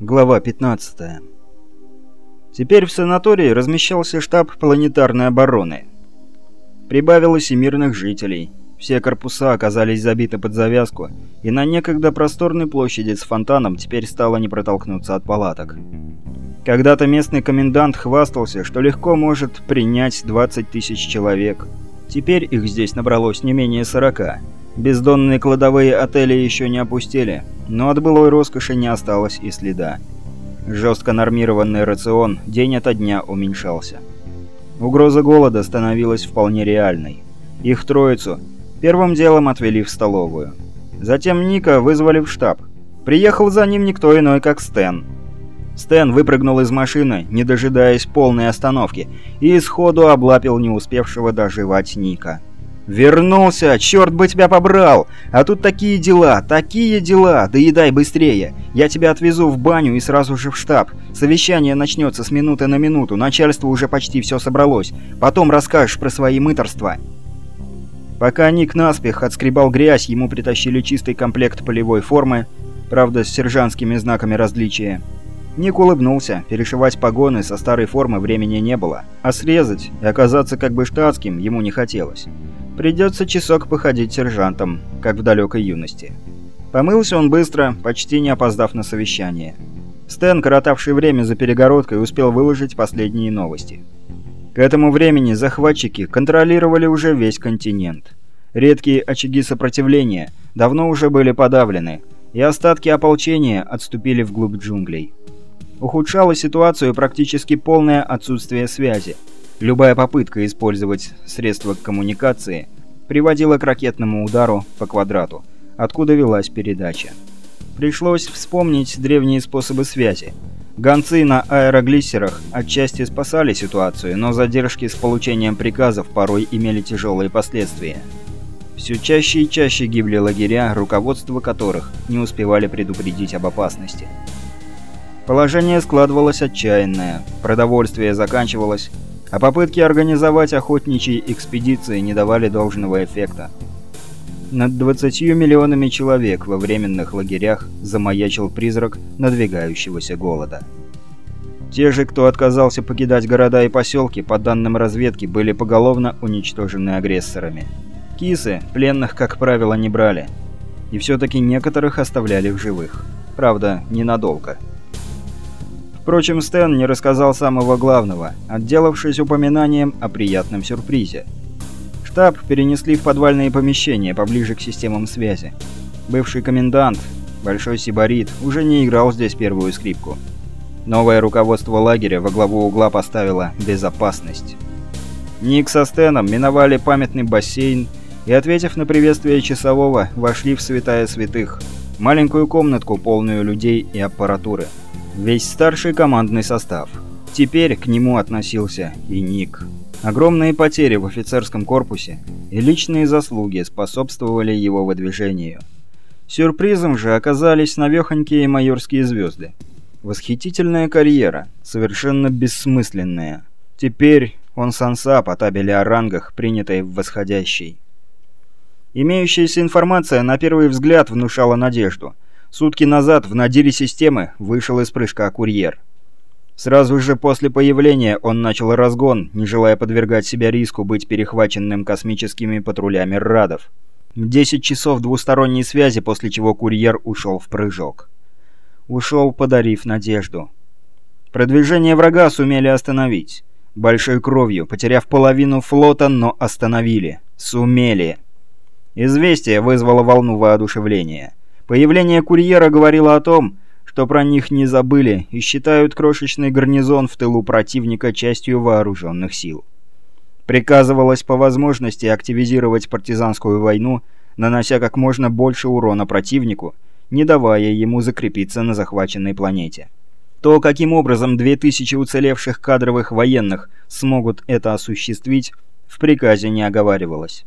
Глава 15. Теперь в санатории размещался штаб планетарной обороны. Прибавилось и мирных жителей. Все корпуса оказались забиты под завязку, и на некогда просторной площади с фонтаном теперь стало не протолкнуться от палаток. Когда-то местный комендант хвастался, что легко может принять 20 тысяч человек. Теперь их здесь набралось не менее 40. Бездонные кладовые отели еще не опустели, но от былой роскоши не осталось и следа. Жестко нормированный рацион день ото дня уменьшался. Угроза голода становилась вполне реальной. Их троицу первым делом отвели в столовую. Затем Ника вызвали в штаб. Приехал за ним никто иной, как Стэн. Стэн выпрыгнул из машины, не дожидаясь полной остановки, и сходу облапил не успевшего доживать Ника. «Вернулся! Черт бы тебя побрал! А тут такие дела, такие дела! Доедай быстрее! Я тебя отвезу в баню и сразу же в штаб. Совещание начнется с минуты на минуту, начальство уже почти все собралось. Потом расскажешь про свои мыторства». Пока Ник наспех отскребал грязь, ему притащили чистый комплект полевой формы, правда с сержантскими знаками различия. Ник улыбнулся, перешивать погоны со старой формы времени не было, а срезать и оказаться как бы штатским ему не хотелось. Придется часок походить сержантом, как в далекой юности. Помылся он быстро, почти не опоздав на совещание. Стэн, коротавший время за перегородкой, успел выложить последние новости. К этому времени захватчики контролировали уже весь континент. Редкие очаги сопротивления давно уже были подавлены, и остатки ополчения отступили вглубь джунглей. Ухудшало ситуацию практически полное отсутствие связи – Любая попытка использовать средства коммуникации приводила к ракетному удару по квадрату, откуда велась передача. Пришлось вспомнить древние способы связи. Гонцы на аэроглиссерах отчасти спасали ситуацию, но задержки с получением приказов порой имели тяжелые последствия. Все чаще и чаще гибли лагеря, руководство которых не успевали предупредить об опасности. Положение складывалось отчаянное, продовольствие заканчивалось, а попытки организовать охотничьи экспедиции не давали должного эффекта. Над 20 миллионами человек во временных лагерях замаячил призрак надвигающегося голода. Те же, кто отказался покидать города и поселки, по данным разведки, были поголовно уничтожены агрессорами. Кисы пленных, как правило, не брали. И все-таки некоторых оставляли в живых. Правда, ненадолго. Впрочем, Стэн не рассказал самого главного, отделавшись упоминанием о приятном сюрпризе. Штаб перенесли в подвальные помещения, поближе к системам связи. Бывший комендант, Большой Сибарит, уже не играл здесь первую скрипку. Новое руководство лагеря во главу угла поставило «безопасность». Ник со Стэном миновали памятный бассейн и, ответив на приветствие часового, вошли в святая святых, маленькую комнатку, полную людей и аппаратуры весь старший командный состав. Теперь к нему относился и Ник. Огромные потери в офицерском корпусе и личные заслуги способствовали его выдвижению. Сюрпризом же оказались навехонькие майорские звезды. Восхитительная карьера, совершенно бессмысленная. Теперь он санса по табели о рангах, принятой в восходящей. Имеющаяся информация на первый взгляд внушала надежду – Сутки назад в надире системы вышел из прыжка курьер. Сразу же после появления он начал разгон, не желая подвергать себя риску быть перехваченным космическими патрулями РАДов. 10 часов двусторонней связи, после чего курьер ушел в прыжок. Ушел, подарив надежду. Продвижение врага сумели остановить. Большой кровью, потеряв половину флота, но остановили. Сумели. Известие вызвало волну воодушевления. Появление курьера говорило о том, что про них не забыли и считают крошечный гарнизон в тылу противника частью вооруженных сил. Приказывалось по возможности активизировать партизанскую войну, нанося как можно больше урона противнику, не давая ему закрепиться на захваченной планете. То, каким образом 2000 уцелевших кадровых военных смогут это осуществить, в приказе не оговаривалось.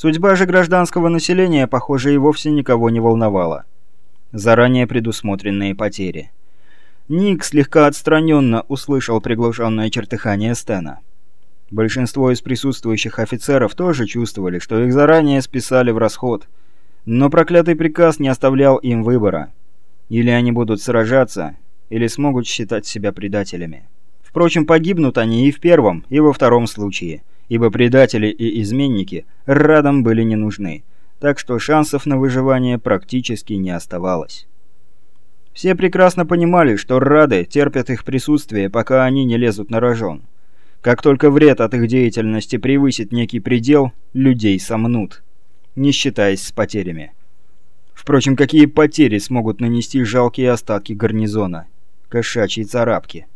Судьба же гражданского населения, похоже, и вовсе никого не волновала. Заранее предусмотренные потери. Ник слегка отстраненно услышал приглушенное чертыхание Стена. Большинство из присутствующих офицеров тоже чувствовали, что их заранее списали в расход, но проклятый приказ не оставлял им выбора. Или они будут сражаться, или смогут считать себя предателями. Впрочем, погибнут они и в первом, и во втором случае, ибо предатели и изменники радам были не нужны, так что шансов на выживание практически не оставалось. Все прекрасно понимали, что рады терпят их присутствие, пока они не лезут на рожон. Как только вред от их деятельности превысит некий предел, людей сомнут, не считаясь с потерями. Впрочем, какие потери смогут нанести жалкие остатки гарнизона? Кошачьи царапки.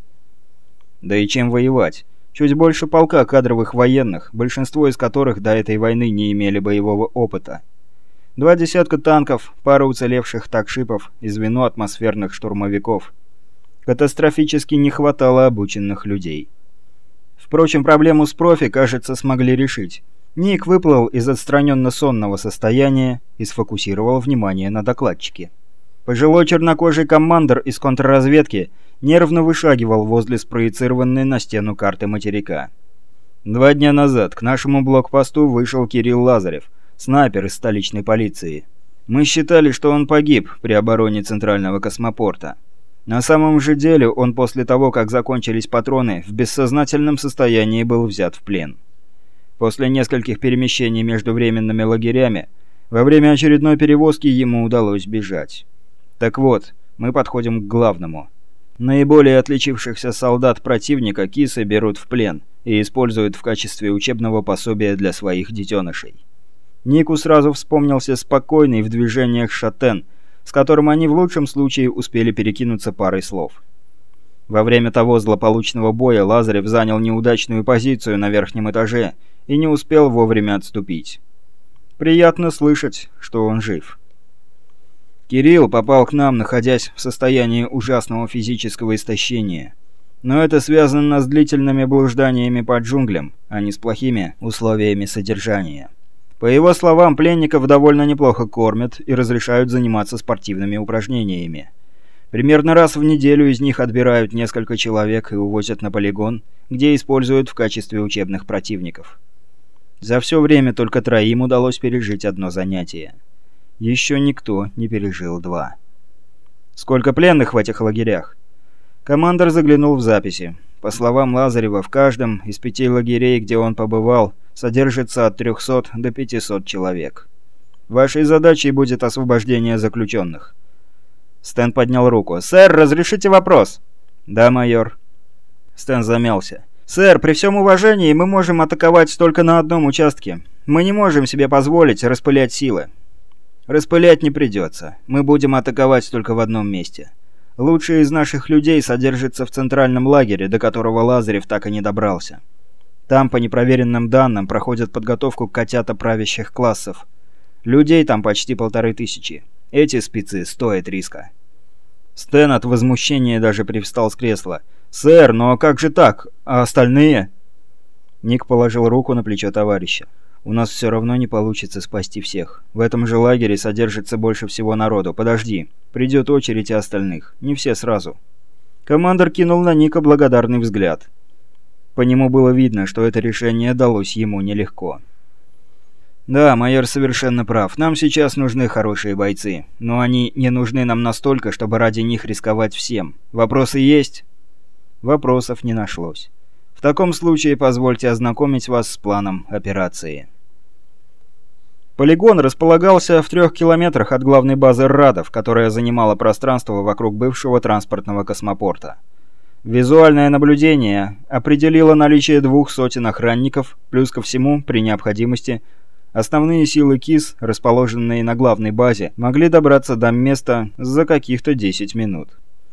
Да и чем воевать? Чуть больше полка кадровых военных, большинство из которых до этой войны не имели боевого опыта. Два десятка танков, пара уцелевших такшипов и звено атмосферных штурмовиков. Катастрофически не хватало обученных людей. Впрочем, проблему с профи, кажется, смогли решить. Ник выплыл из отстраненно-сонного состояния и сфокусировал внимание на докладчике. Пожилой чернокожий командир из контрразведки нервно вышагивал возле спроецированной на стену карты материка. Два дня назад к нашему блокпосту вышел Кирилл Лазарев – снайпер из столичной полиции. Мы считали, что он погиб при обороне центрального космопорта. На самом же деле он после того, как закончились патроны, в бессознательном состоянии был взят в плен. После нескольких перемещений между временными лагерями, во время очередной перевозки ему удалось бежать. Так вот, мы подходим к главному. Наиболее отличившихся солдат противника кисы берут в плен и используют в качестве учебного пособия для своих детенышей. Нику сразу вспомнился спокойный в движениях шатен, с которым они в лучшем случае успели перекинуться парой слов. Во время того злополучного боя Лазарев занял неудачную позицию на верхнем этаже и не успел вовремя отступить. Приятно слышать, что он жив. Кирилл попал к нам, находясь в состоянии ужасного физического истощения. Но это связано с длительными блужданиями по джунглям, а не с плохими условиями содержания. По его словам, пленников довольно неплохо кормят и разрешают заниматься спортивными упражнениями. Примерно раз в неделю из них отбирают несколько человек и увозят на полигон, где используют в качестве учебных противников. За все время только троим удалось пережить одно занятие. Еще никто не пережил два. Сколько пленных в этих лагерях? Командор заглянул в записи. По словам Лазарева, в каждом из пяти лагерей, где он побывал, содержится от 300 до 500 человек. Вашей задачей будет освобождение заключенных. Стэн поднял руку. «Сэр, разрешите вопрос?» «Да, майор». Стэн замялся. «Сэр, при всем уважении мы можем атаковать только на одном участке. Мы не можем себе позволить распылять силы». «Распылять не придется. Мы будем атаковать только в одном месте. Лучшие из наших людей содержатся в центральном лагере, до которого Лазарев так и не добрался. Там, по непроверенным данным, проходят подготовку котята правящих классов. Людей там почти полторы тысячи. Эти спецы стоят риска. Стэн от возмущения даже привстал с кресла. «Сэр, а как же так? А остальные?» Ник положил руку на плечо товарища. «У нас все равно не получится спасти всех. В этом же лагере содержится больше всего народу. Подожди. Придет очередь и остальных. Не все сразу». Командор кинул на Ника благодарный взгляд. По нему было видно, что это решение далось ему нелегко. «Да, майор совершенно прав. Нам сейчас нужны хорошие бойцы. Но они не нужны нам настолько, чтобы ради них рисковать всем. Вопросы есть?» Вопросов не нашлось. В таком случае позвольте ознакомить вас с планом операции. Полигон располагался в трех километрах от главной базы РАДов, которая занимала пространство вокруг бывшего транспортного космопорта. Визуальное наблюдение определило наличие двух сотен охранников, плюс ко всему, при необходимости, основные силы КИС, расположенные на главной базе, могли добраться до места за каких-то 10 минут.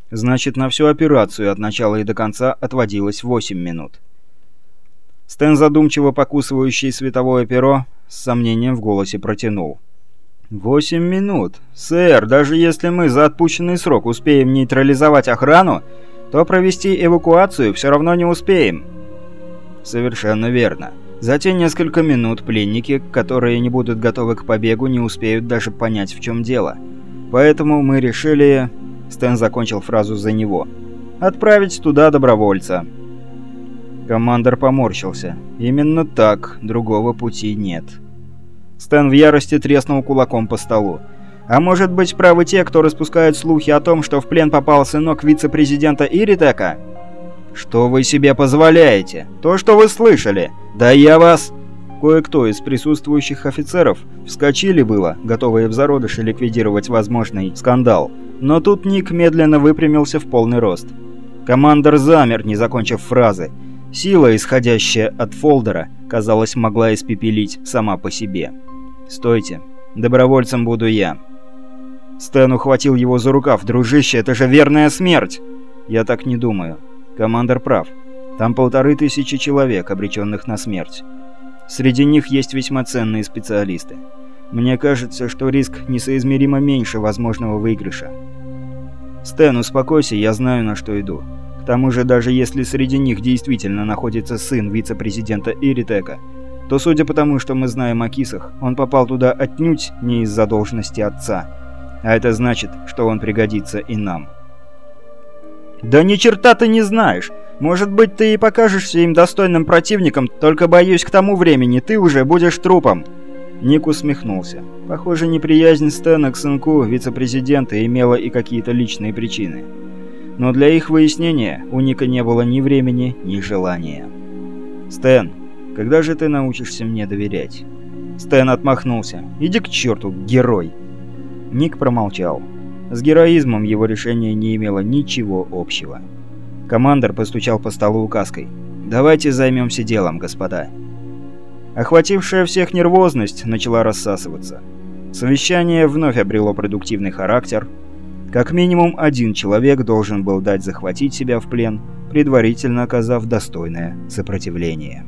Значит, на всю операцию от начала и до конца отводилось 8 минут. Стэн, задумчиво покусывающий световое перо, с сомнением в голосе протянул. «Восемь минут? Сэр, даже если мы за отпущенный срок успеем нейтрализовать охрану, то провести эвакуацию все равно не успеем». «Совершенно верно. За те несколько минут пленники, которые не будут готовы к побегу, не успеют даже понять, в чем дело. Поэтому мы решили...» Стэн закончил фразу за него. «Отправить туда добровольца». Командор поморщился. «Именно так, другого пути нет». Стэн в ярости треснул кулаком по столу. А может быть, правы те, кто распускают слухи о том, что в плен попал сынок вице-президента Иритека? Что вы себе позволяете? То, что вы слышали. Да я вас... Кое-кто из присутствующих офицеров вскочили было, готовые в зародыше ликвидировать возможный скандал. Но тут Ник медленно выпрямился в полный рост. Командор замер, не закончив фразы. Сила, исходящая от фолдера, казалось, могла испепелить сама по себе. «Стойте. Добровольцем буду я». Стэн ухватил его за рукав. «Дружище, это же верная смерть!» «Я так не думаю. Командор прав. Там полторы тысячи человек, обреченных на смерть. Среди них есть весьма ценные специалисты. Мне кажется, что риск несоизмеримо меньше возможного выигрыша. Стэн, успокойся, я знаю, на что иду. Тому же, даже если среди них действительно находится сын вице-президента Иритека, то судя по тому, что мы знаем о кисах, он попал туда отнюдь не из-за должности отца. А это значит, что он пригодится и нам. «Да ни черта ты не знаешь! Может быть, ты и покажешься им достойным противником, только, боюсь, к тому времени ты уже будешь трупом!» Ник усмехнулся. Похоже, неприязнь Стэна к сынку вице-президента имела и какие-то личные причины. Но для их выяснения у Ника не было ни времени, ни желания. «Стэн, когда же ты научишься мне доверять?» Стэн отмахнулся. «Иди к черту, герой!» Ник промолчал. С героизмом его решение не имело ничего общего. Командор постучал по столу указкой. «Давайте займемся делом, господа». Охватившая всех нервозность начала рассасываться. Совещание вновь обрело продуктивный характер. Как минимум один человек должен был дать захватить себя в плен, предварительно оказав достойное сопротивление.